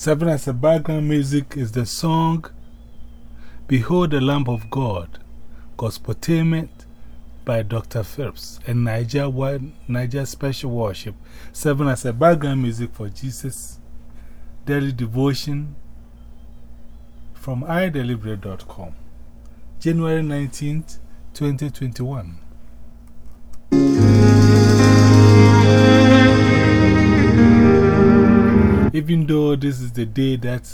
Serving as a background music is the song Behold the Lamb of God, Gospeltainment by Dr. Phillips and Niger, Niger Special Worship. Serving as a background music for Jesus Daily Devotion from iDeliberate.com. January 19th, 2021. Even though this is the day that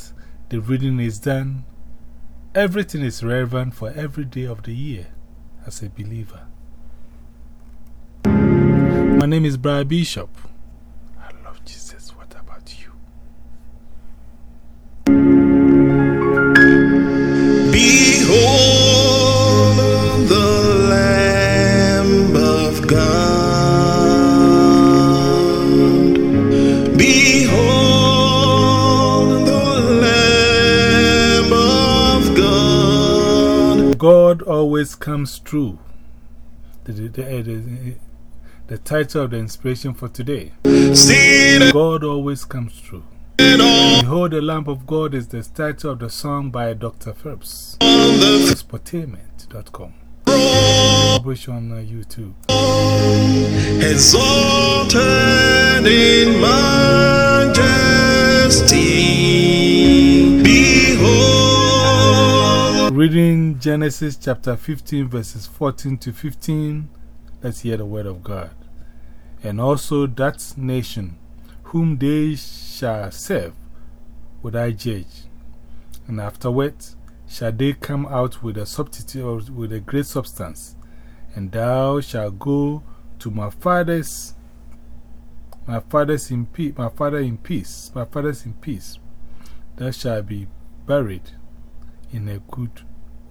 the reading is done, everything is relevant for every day of the year as a believer. My name is Brian Bishop. Always comes true. The, the, the, the title of the inspiration for today. God always comes true. Behold, the Lamb of God is the title of the song by Dr. Phelps. Sportainment.com. Published on uh, YouTube. exalted in majesty. Behold, Reading Genesis chapter 15, verses 14 to 15. Let's hear the word of God. And also that nation whom they shall serve would I judge. And afterwards shall they come out with a substitute with a great substance. And thou shalt go to my father's my father's in peace, my father in peace, my father's in peace. Thou shalt be buried in a good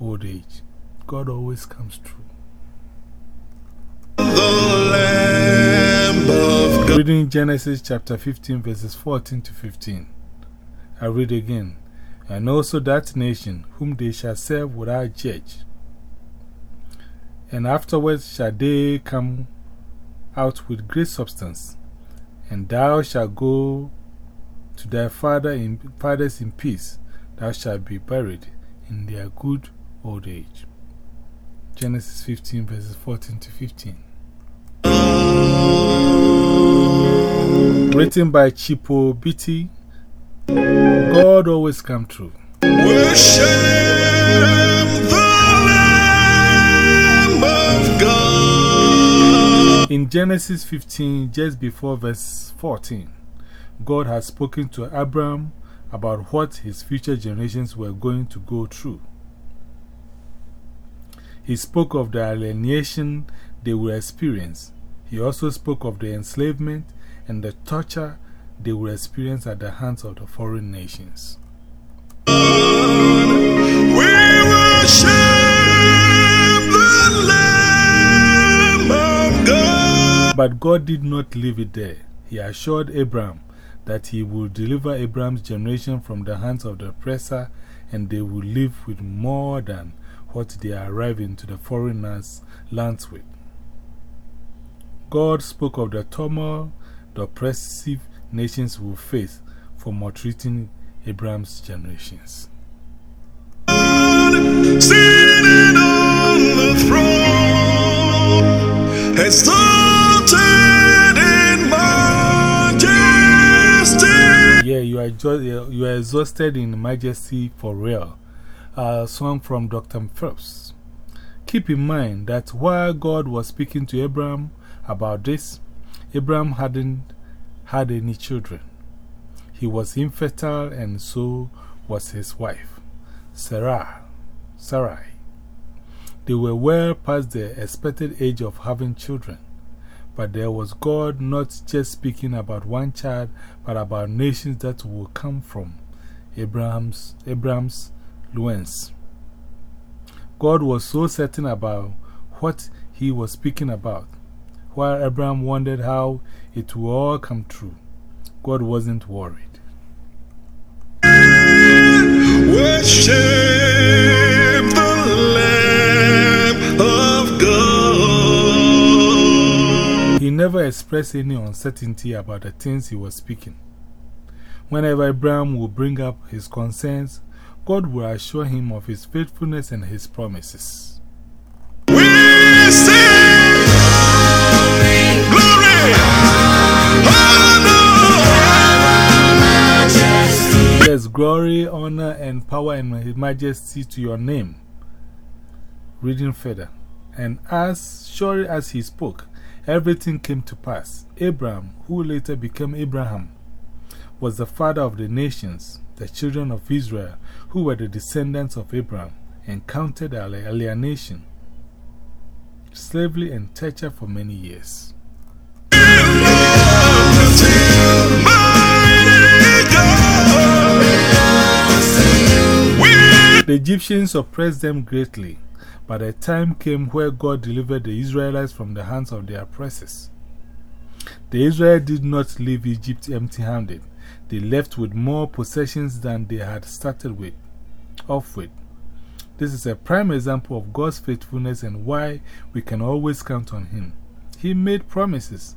old age. God always comes true. Reading Genesis chapter 15, verses 14 to 15. I read again. And also that nation whom they shall serve without judge. And afterwards shall they come out with great substance. And thou shalt go to thy father in, fathers in peace. Thou shalt be buried in their good old age. Genesis 15, verses 14 to 15. Written by Chipo Biti. God always come true. In Genesis 15, just before verse 14, God has spoken to Abraham about what his future generations were going to go through. He spoke of the alienation they would experience. He also spoke of the enslavement and the torture they would experience at the hands of the foreign nations. We worship the Lamb of God. But God did not leave it there. He assured Abraham that he would deliver Abraham's generation from the hands of the oppressor and they will live with more than what they are arriving to the foreigners' lands, with. God spoke of the turmoil the oppressive nations will face for maltreating Abraham's generations. On the throne, you are, exhausted in majesty for real. A song from Dr. Phelps. Keep in mind that while God was speaking to Abraham about this, Abraham hadn't had any children. He was infertile, and so was his wife, Sarah. Sarai. They were well past the expected age of having children. But there was God not just speaking about one child, but about nations that will come from Abraham's, Abraham's loins. God was so certain about what he was speaking about. While Abraham wondered how it would all come true, God wasn't worried. Worship the Lamb never expressed any uncertainty about the things he was speaking. Whenever Abraham would bring up his concerns, God will assure him of his faithfulness and his promises. We sing glory, honor, Yes, glory, honor, and power and majesty to your name. Reading further. And as surely as he spoke, everything came to pass. Abraham, who later became Abraham, was the father of the nations, the children of Israel, who were the descendants of Abraham, encountered alienation, slavery, and torture for many years. The Egyptians oppressed them greatly, but a time came where God delivered the Israelites from the hands of their oppressors. The Israelites did not leave Egypt empty handed, they left with more possessions than they had started with, off with. This is a prime example of God's faithfulness and why we can always count on Him. He made promises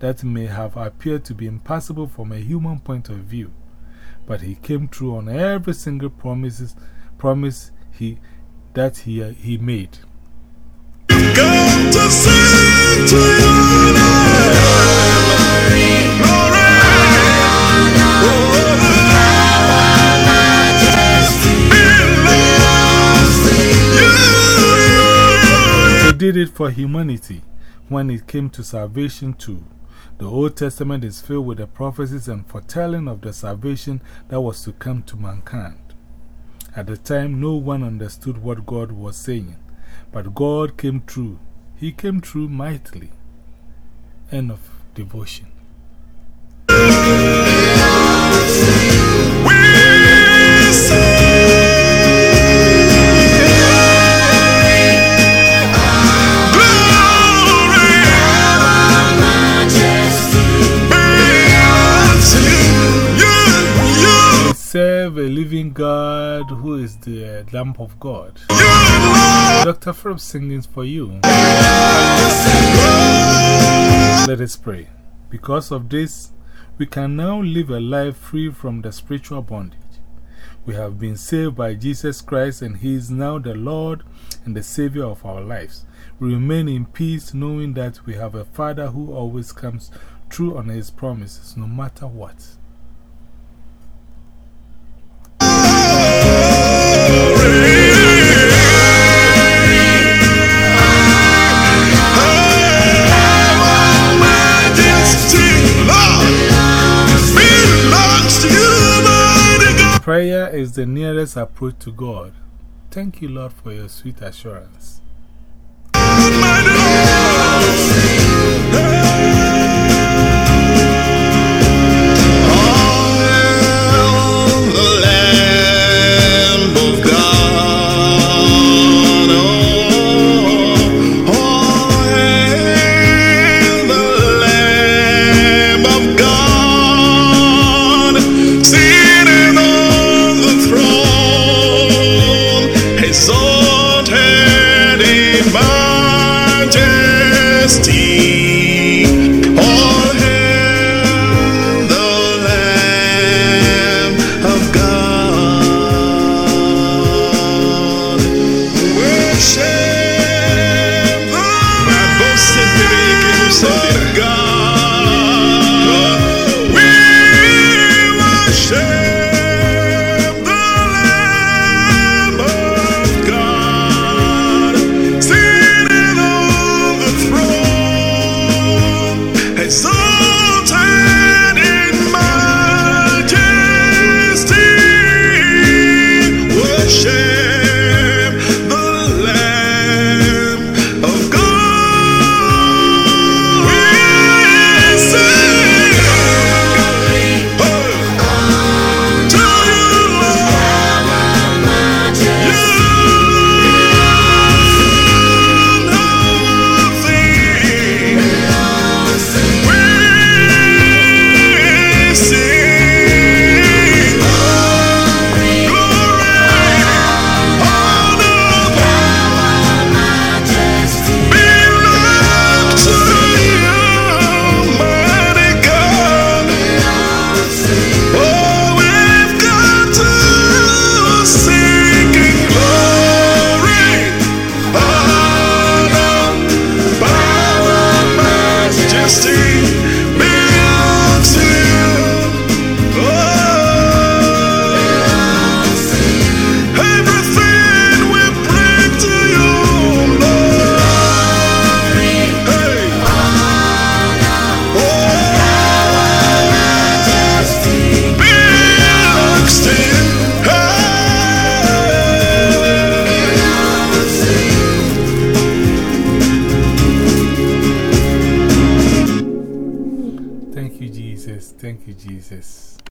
that may have appeared to be impossible from a human point of view, but He came true on every single promises, promise he, that he, uh, he made. come to sing to you Glory, belongs to you. He did it for humanity when it came to salvation too. The Old Testament is filled with the prophecies and foretelling of the salvation that was to come to mankind. At the time, no one understood what God was saying, but God came true. He came true mightily. End of devotion. Lamp of God. Dr. Philip singing for you. Let us pray. Because of this, we can now live a life free from the spiritual bondage. We have been saved by Jesus Christ, and He is now the Lord and the Savior of our lives. We remain in peace, knowing that we have a Father who always comes true on His promises, no matter what. Is the nearest approach to God. Thank you, Lord, for your sweet assurance.